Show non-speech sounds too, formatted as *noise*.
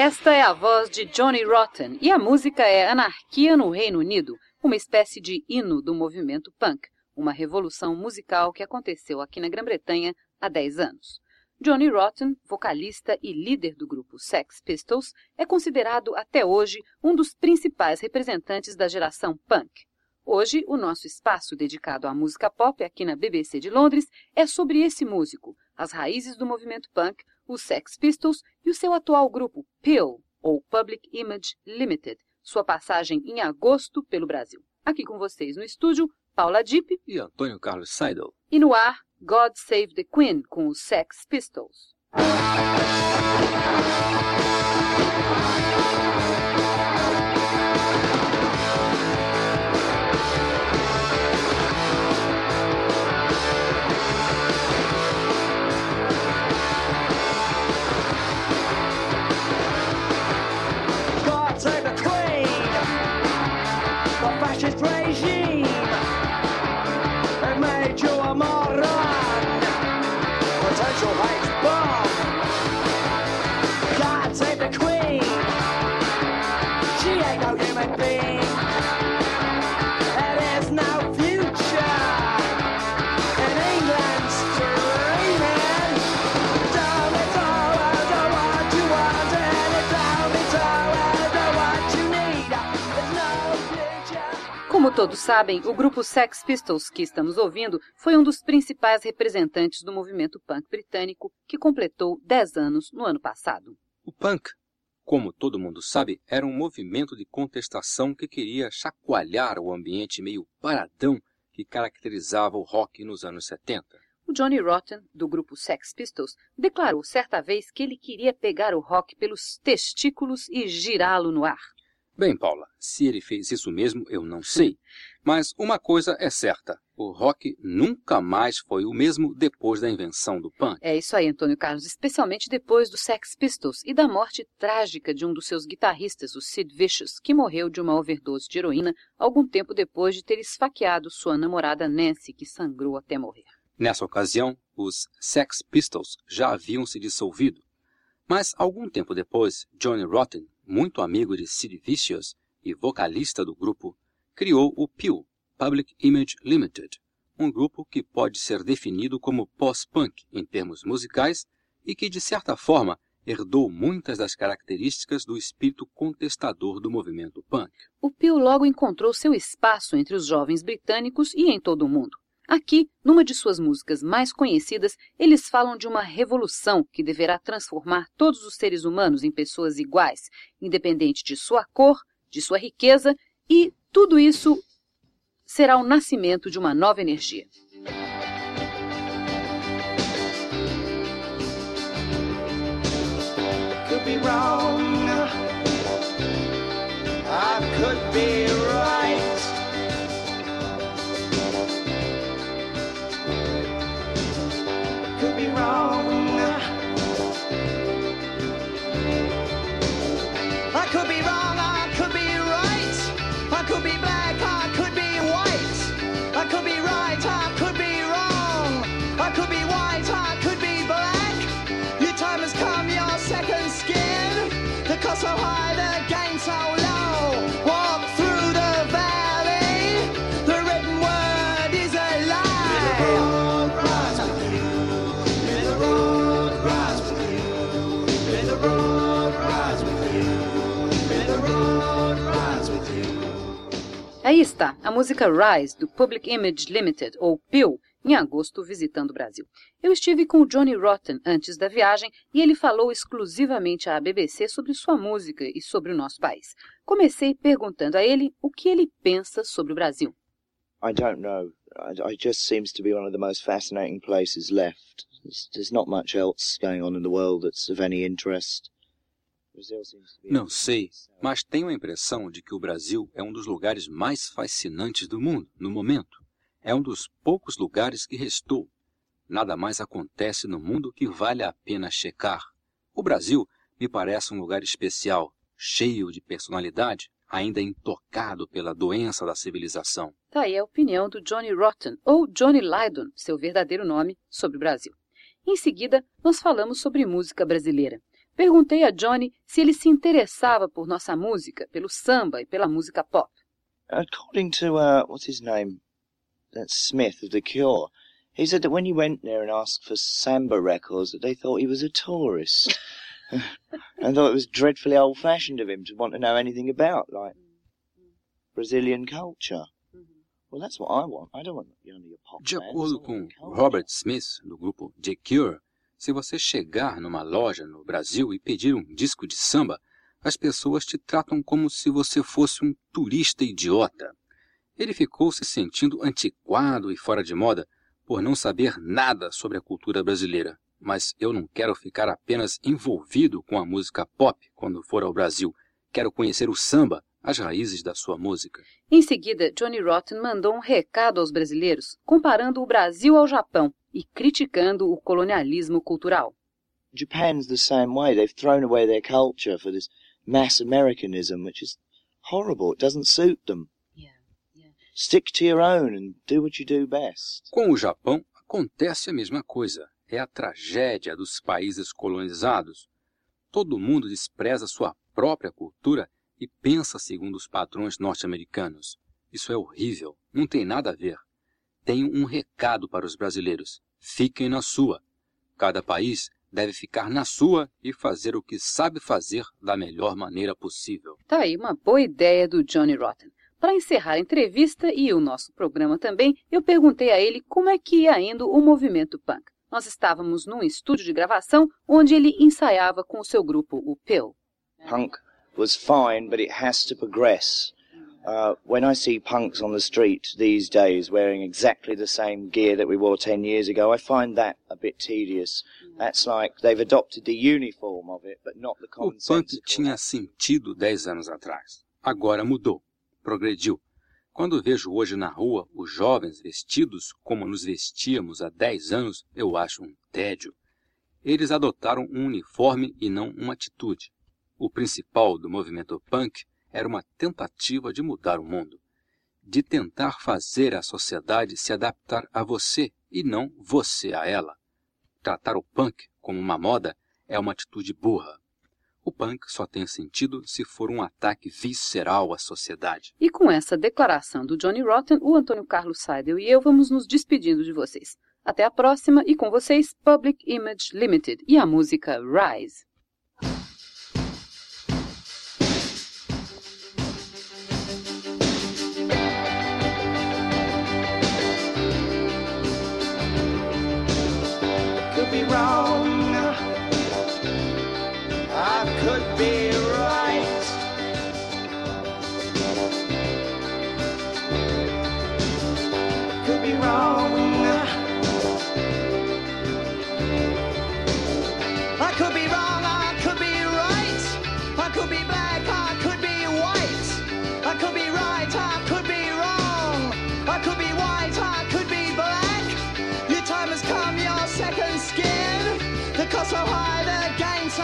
Esta é a voz de Johnny Rotten e a música é Anarquia no Reino Unido, uma espécie de hino do movimento punk, uma revolução musical que aconteceu aqui na Grã-Bretanha há 10 anos. Johnny Rotten, vocalista e líder do grupo Sex Pistols, é considerado até hoje um dos principais representantes da geração punk. Hoje, o nosso espaço dedicado à música pop aqui na BBC de Londres é sobre esse músico, as raízes do movimento punk, os Sex Pistols e o seu atual grupo Pill, ou Public Image Limited, sua passagem em agosto pelo Brasil. Aqui com vocês no estúdio, Paula Dipp e Antônio Carlos Seidel. E no ar, God Save the Queen com os Sex Pistols. Como todos sabem, o grupo Sex Pistols que estamos ouvindo foi um dos principais representantes do movimento punk britânico que completou 10 anos no ano passado. O punk, como todo mundo sabe, era um movimento de contestação que queria chacoalhar o ambiente meio paradão que caracterizava o rock nos anos 70. O Johnny Rotten, do grupo Sex Pistols, declarou certa vez que ele queria pegar o rock pelos testículos e girá-lo no ar. Bem, Paula, se ele fez isso mesmo, eu não sei. Mas uma coisa é certa: o rock nunca mais foi o mesmo depois da invenção do punk. É isso aí, Antônio Carlos, especialmente depois do Sex Pistols e da morte trágica de um dos seus guitarristas, o Sid Vicious, que morreu de uma overdose de heroína algum tempo depois de ter esfaqueado sua namorada Nancy, que sangrou até morrer. Nessa ocasião, os Sex Pistols já haviam se dissolvido. Mas algum tempo depois, Johnny Rotten muito amigo de Sid Vicious e vocalista do grupo, criou o PIL, Public Image Limited, um grupo que pode ser definido como pós-punk em termos musicais e que, de certa forma, herdou muitas das características do espírito contestador do movimento punk. O PIL logo encontrou seu espaço entre os jovens britânicos e em todo o mundo. Aqui, numa de suas músicas mais conhecidas, eles falam de uma revolução que deverá transformar todos os seres humanos em pessoas iguais, independente de sua cor, de sua riqueza, e tudo isso será o nascimento de uma nova energia. Could be wrong. I could be That could be Aí está, a música Rise, do Public Image Limited, ou PIL, em agosto visitando o Brasil. Eu estive com o Johnny Rotten antes da viagem e ele falou exclusivamente à BBC sobre sua música e sobre o nosso país. Comecei perguntando a ele o que ele pensa sobre o Brasil. I don't know. It just seems to be one of the most fascinating places left. There's not much else going on in the world that's of any interest. Não sei, mas tenho a impressão de que o Brasil é um dos lugares mais fascinantes do mundo, no momento. É um dos poucos lugares que restou. Nada mais acontece no mundo que vale a pena checar. O Brasil me parece um lugar especial, cheio de personalidade, ainda intocado pela doença da civilização. Tá aí a opinião do Johnny Rotten, ou Johnny Lydon, seu verdadeiro nome, sobre o Brasil. Em seguida, nós falamos sobre música brasileira. Perguntei a Johnny se ele se interessava por nossa música, pelo samba e pela música pop. According to, uh, what's his name? That's Smith of The Cure. He said that when he went there and asked for samba records, that they thought he was a tourist. *laughs* and thought it was dreadfully old-fashioned of him to want to know anything about, like, Brazilian culture. Well, that's what I want. I don't want only a pop De acordo com. Robert Smith, do grupo The Cure, se você chegar numa loja no Brasil e pedir um disco de samba, as pessoas te tratam como se você fosse um turista idiota. Ele ficou se sentindo antiquado e fora de moda por não saber nada sobre a cultura brasileira. Mas eu não quero ficar apenas envolvido com a música pop quando for ao Brasil. Quero conhecer o samba, as raízes da sua música. Em seguida, Johnny Rotten mandou um recado aos brasileiros, comparando o Brasil ao Japão e criticando o colonialismo cultural. Japan's the same way. They've thrown away their culture for this mass Americanism, which is horrible. It doesn't suit them. Stick to your own and do what you do best. Com o Japão, acontece a mesma coisa. É a tragédia dos países colonizados. Todo mundo despreza sua própria cultura e pensa segundo os padrões norte-americanos. Isso é horrível, não tem nada a ver. Tenho um recado para os brasileiros: fiquem na sua. Cada país deve ficar na sua e fazer o que sabe fazer da melhor maneira possível. Tá aí uma boa ideia do Johnny Rotten. Para encerrar a entrevista e o nosso programa também, eu perguntei a ele como é que ia indo o movimento punk. Nós estávamos num estúdio de gravação onde ele ensaiava com o seu grupo, o Pill. Punk was fine, but it has to progress. Uh, when I see punks on the street these days wearing exactly the same gear that we wore 10 years ago, I find that a bit tedious. That's like they've adopted the uniform of it, but not the O punk tinha sentido 10 anos atrás. Agora mudou, progrediu. Quando vejo hoje na rua os jovens vestidos como nos vestíamos há 10 anos, eu acho um tédio. Eles adotaram um uniforme e não uma atitude. O principal do movimento punk era uma tentativa de mudar o mundo, de tentar fazer a sociedade se adaptar a você e não você a ela. Tratar o punk como uma moda é uma atitude burra. O punk só tem sentido se for um ataque visceral à sociedade. E com essa declaração do Johnny Rotten, o Antônio Carlos Seidel e eu vamos nos despedindo de vocês. Até a próxima e com vocês Public Image Limited e a música Rise. so how high the game's